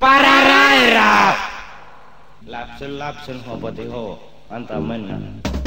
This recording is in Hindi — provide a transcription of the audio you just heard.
Pararaira. lapsen lapsun hoboti ho. Anta menang.